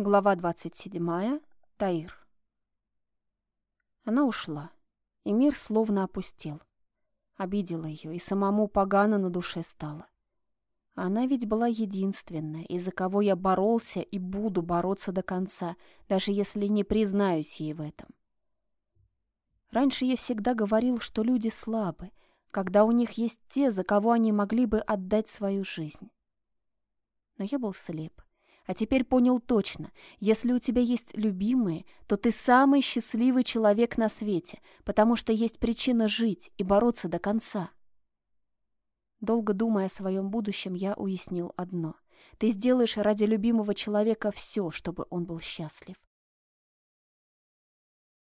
Глава 27. Таир. Она ушла, и мир словно опустел. Обидела ее, и самому погано на душе стало. Она ведь была единственная, из-за кого я боролся и буду бороться до конца, даже если не признаюсь ей в этом. Раньше я всегда говорил, что люди слабы, когда у них есть те, за кого они могли бы отдать свою жизнь. Но я был слеп а теперь понял точно, если у тебя есть любимые, то ты самый счастливый человек на свете, потому что есть причина жить и бороться до конца. Долго думая о своем будущем, я уяснил одно. Ты сделаешь ради любимого человека все, чтобы он был счастлив.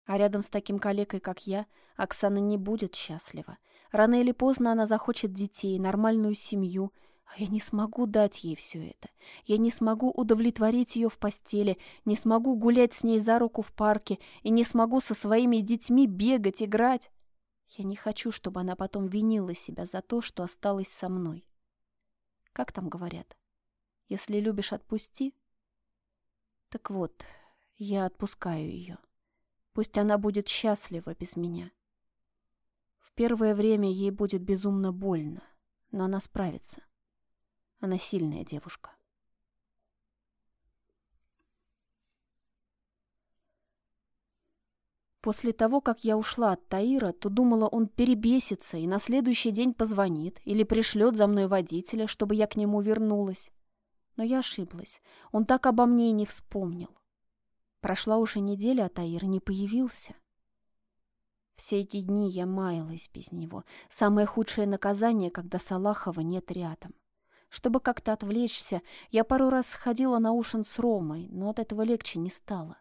А рядом с таким калекой, как я, Оксана не будет счастлива. Рано или поздно она захочет детей, нормальную семью, а я не смогу дать ей все это. Я не смогу удовлетворить ее в постели, не смогу гулять с ней за руку в парке и не смогу со своими детьми бегать, играть. Я не хочу, чтобы она потом винила себя за то, что осталась со мной. Как там говорят? Если любишь, отпусти. Так вот, я отпускаю ее. Пусть она будет счастлива без меня. В первое время ей будет безумно больно, но она справится. Она сильная девушка. После того, как я ушла от Таира, то думала, он перебесится и на следующий день позвонит или пришлет за мной водителя, чтобы я к нему вернулась. Но я ошиблась. Он так обо мне и не вспомнил. Прошла уже неделя, а Таир не появился. Все эти дни я маялась без него. Самое худшее наказание, когда Салахова нет рядом. Чтобы как-то отвлечься, я пару раз сходила на ужин с Ромой, но от этого легче не стало.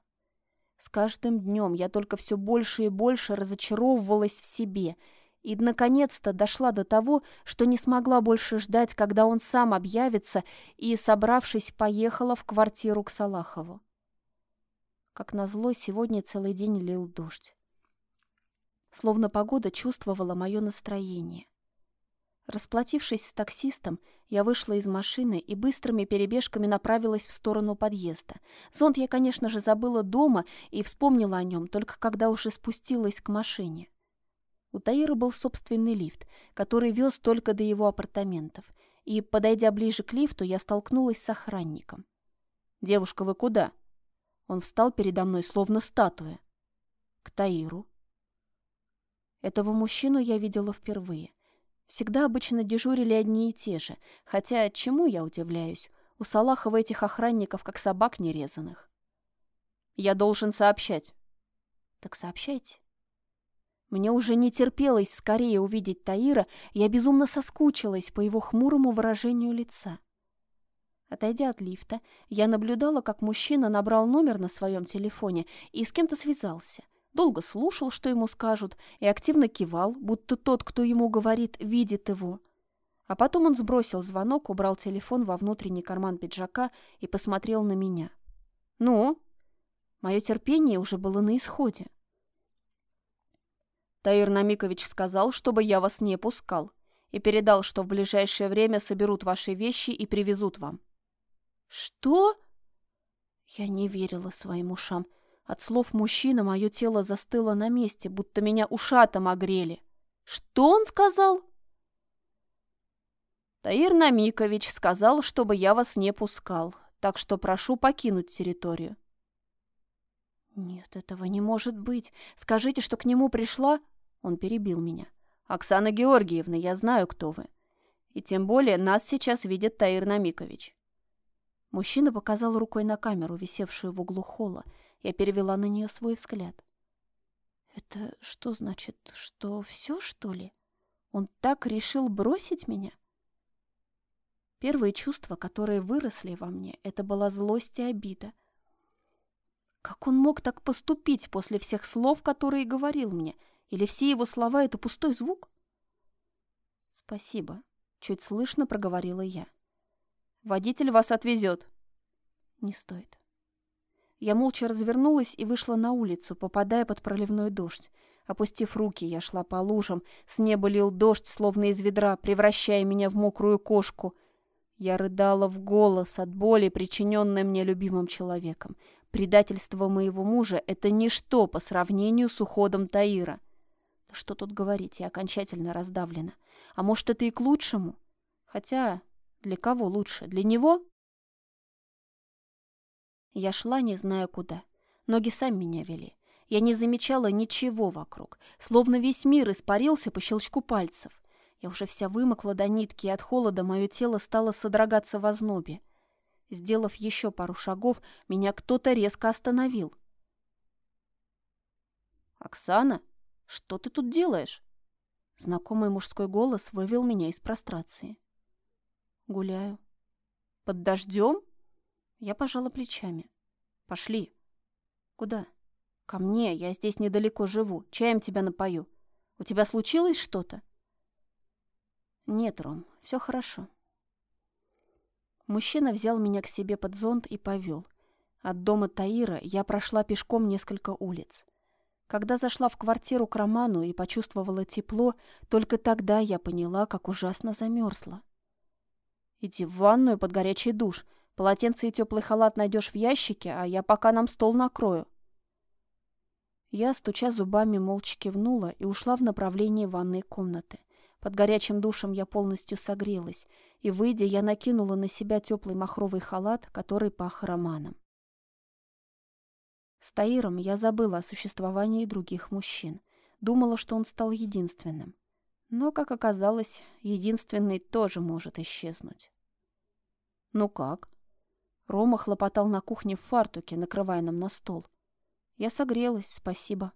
С каждым днем я только все больше и больше разочаровывалась в себе и, наконец-то, дошла до того, что не смогла больше ждать, когда он сам объявится, и, собравшись, поехала в квартиру к Салахову. Как назло, сегодня целый день лил дождь. Словно погода чувствовала мое настроение. Расплатившись с таксистом, я вышла из машины и быстрыми перебежками направилась в сторону подъезда. Зонт я, конечно же, забыла дома и вспомнила о нем, только когда уже спустилась к машине. У Таира был собственный лифт, который вез только до его апартаментов, и, подойдя ближе к лифту, я столкнулась с охранником. «Девушка, вы куда?» Он встал передо мной, словно статуя. «К Таиру». Этого мужчину я видела впервые. Всегда обычно дежурили одни и те же, хотя чему я удивляюсь? У Салахова этих охранников как собак нерезанных. Я должен сообщать. Так сообщайте. Мне уже не терпелось скорее увидеть Таира, я безумно соскучилась по его хмурому выражению лица. Отойдя от лифта, я наблюдала, как мужчина набрал номер на своем телефоне и с кем-то связался долго слушал, что ему скажут, и активно кивал, будто тот, кто ему говорит, видит его. А потом он сбросил звонок, убрал телефон во внутренний карман пиджака и посмотрел на меня. «Ну?» Мое терпение уже было на исходе. Таир Намикович сказал, чтобы я вас не пускал, и передал, что в ближайшее время соберут ваши вещи и привезут вам. «Что?» Я не верила своим ушам. От слов мужчины мое тело застыло на месте, будто меня ушатом огрели. Что он сказал? Таир Намикович сказал, чтобы я вас не пускал, так что прошу покинуть территорию. Нет, этого не может быть. Скажите, что к нему пришла... Он перебил меня. Оксана Георгиевна, я знаю, кто вы. И тем более нас сейчас видит Таир Намикович. Мужчина показал рукой на камеру, висевшую в углу холла, я перевела на нее свой взгляд. «Это что значит, что все, что ли? Он так решил бросить меня?» Первые чувства, которые выросли во мне, это была злость и обида. Как он мог так поступить после всех слов, которые говорил мне? Или все его слова — это пустой звук? «Спасибо», — чуть слышно проговорила я. «Водитель вас отвезет». «Не стоит. Я молча развернулась и вышла на улицу, попадая под проливной дождь. Опустив руки, я шла по лужам. С неба лил дождь, словно из ведра, превращая меня в мокрую кошку. Я рыдала в голос от боли, причиненной мне любимым человеком. Предательство моего мужа — это ничто по сравнению с уходом Таира. Что тут говорить, я окончательно раздавлена. А может, это и к лучшему? Хотя, для кого лучше? Для него? Я шла, не зная куда. Ноги сами меня вели. Я не замечала ничего вокруг, словно весь мир испарился по щелчку пальцев. Я уже вся вымокла до нитки, и от холода мое тело стало содрогаться в ознобе. Сделав еще пару шагов, меня кто-то резко остановил. «Оксана, что ты тут делаешь?» Знакомый мужской голос вывел меня из прострации. «Гуляю». «Под дождем?» Я пожала плечами. «Пошли». «Куда?» «Ко мне, я здесь недалеко живу, чаем тебя напою. У тебя случилось что-то?» «Нет, Ром, все хорошо». Мужчина взял меня к себе под зонт и повел. От дома Таира я прошла пешком несколько улиц. Когда зашла в квартиру к Роману и почувствовала тепло, только тогда я поняла, как ужасно замерзла. «Иди в ванную под горячий душ. Полотенце и теплый халат найдешь в ящике, а я пока нам стол накрою». Я, стуча зубами, молча кивнула и ушла в направлении ванной комнаты. Под горячим душем я полностью согрелась, и, выйдя, я накинула на себя теплый махровый халат, который пах романом. С Таиром я забыла о существовании других мужчин. Думала, что он стал единственным. Но, как оказалось, единственный тоже может исчезнуть. «Ну как?» Рома хлопотал на кухне в фартуке, накрывая нам на стол. «Я согрелась, спасибо».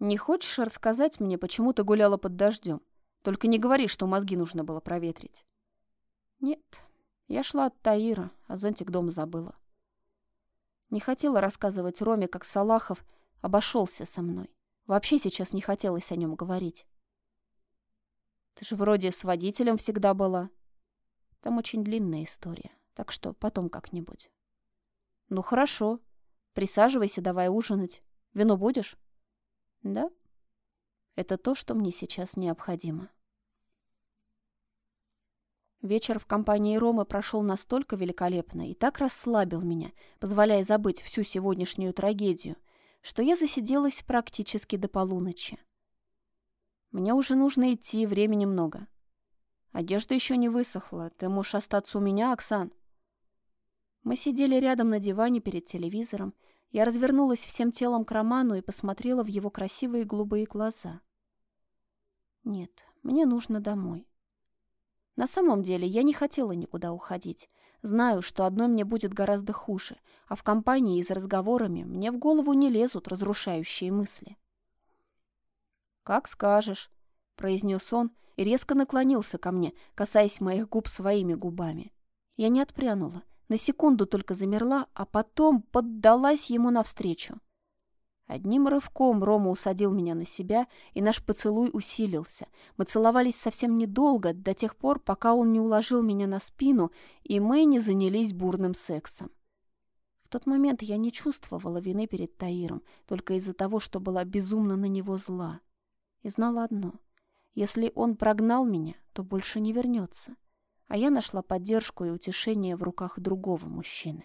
Не хочешь рассказать мне, почему ты гуляла под дождем? Только не говори, что мозги нужно было проветрить. Нет, я шла от Таира, а зонтик дома забыла. Не хотела рассказывать Роме, как Салахов обошелся со мной. Вообще сейчас не хотелось о нем говорить. Ты же вроде с водителем всегда была. Там очень длинная история, так что потом как-нибудь. Ну хорошо, присаживайся, давай ужинать. Вино будешь? Да, это то, что мне сейчас необходимо. Вечер в компании Ромы прошел настолько великолепно и так расслабил меня, позволяя забыть всю сегодняшнюю трагедию, что я засиделась практически до полуночи. Мне уже нужно идти, времени много. Одежда еще не высохла. Ты можешь остаться у меня, Оксан. Мы сидели рядом на диване перед телевизором, я развернулась всем телом к Роману и посмотрела в его красивые голубые глаза. Нет, мне нужно домой. На самом деле я не хотела никуда уходить. Знаю, что одной мне будет гораздо хуже, а в компании и за разговорами мне в голову не лезут разрушающие мысли. «Как скажешь», — произнес он и резко наклонился ко мне, касаясь моих губ своими губами. Я не отпрянула, на секунду только замерла, а потом поддалась ему навстречу. Одним рывком Рома усадил меня на себя, и наш поцелуй усилился. Мы целовались совсем недолго, до тех пор, пока он не уложил меня на спину, и мы не занялись бурным сексом. В тот момент я не чувствовала вины перед Таиром, только из-за того, что была безумно на него зла. И знала одно — если он прогнал меня, то больше не вернется а я нашла поддержку и утешение в руках другого мужчины.